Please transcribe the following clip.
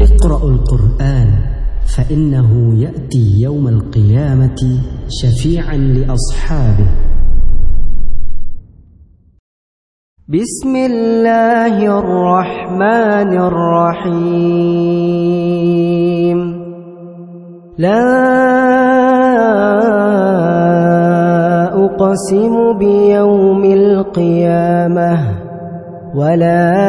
اقرأوا القرآن فإنه يأتي يوم القيامة شفيعا لأصحابه. بسم الله الرحمن الرحيم. لا أقسم بيوم القيامة ولا